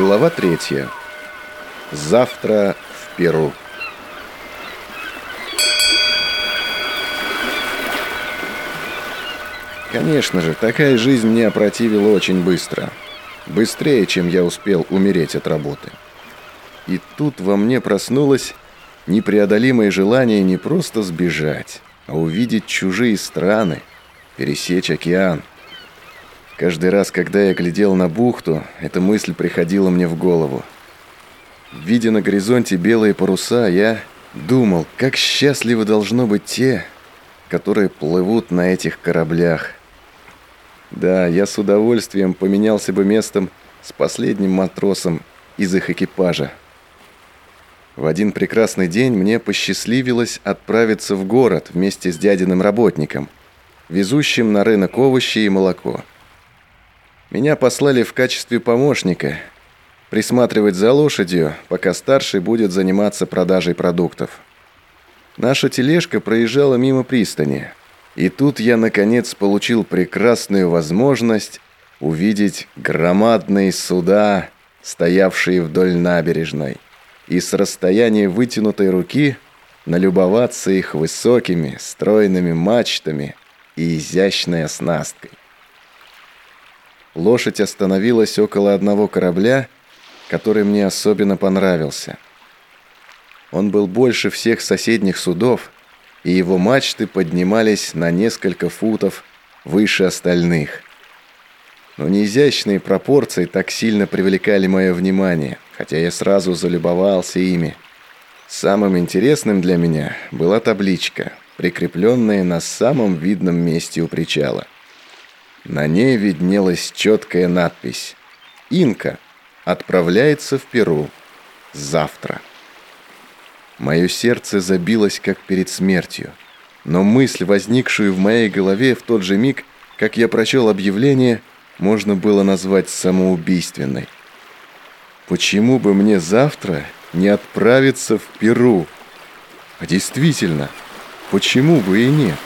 Глава третья. Завтра в Перу. Конечно же, такая жизнь мне опротивила очень быстро. Быстрее, чем я успел умереть от работы. И тут во мне проснулось непреодолимое желание не просто сбежать, а увидеть чужие страны, пересечь океан. Каждый раз, когда я глядел на бухту, эта мысль приходила мне в голову. Видя на горизонте белые паруса, я думал, как счастливы должно быть те, которые плывут на этих кораблях. Да, я с удовольствием поменялся бы местом с последним матросом из их экипажа. В один прекрасный день мне посчастливилось отправиться в город вместе с дядиным работником, везущим на рынок овощи и молоко. Меня послали в качестве помощника присматривать за лошадью, пока старший будет заниматься продажей продуктов. Наша тележка проезжала мимо пристани, и тут я, наконец, получил прекрасную возможность увидеть громадные суда, стоявшие вдоль набережной и с расстояния вытянутой руки налюбоваться их высокими, стройными мачтами и изящной оснасткой. Лошадь остановилась около одного корабля, который мне особенно понравился. Он был больше всех соседних судов, и его мачты поднимались на несколько футов выше остальных – но неизящные пропорции так сильно привлекали мое внимание, хотя я сразу залюбовался ими. Самым интересным для меня была табличка, прикрепленная на самом видном месте у причала. На ней виднелась четкая надпись «Инка отправляется в Перу завтра». Мое сердце забилось, как перед смертью. Но мысль, возникшую в моей голове в тот же миг, как я прочел объявление, можно было назвать самоубийственной. Почему бы мне завтра не отправиться в Перу? А действительно, почему бы и нет?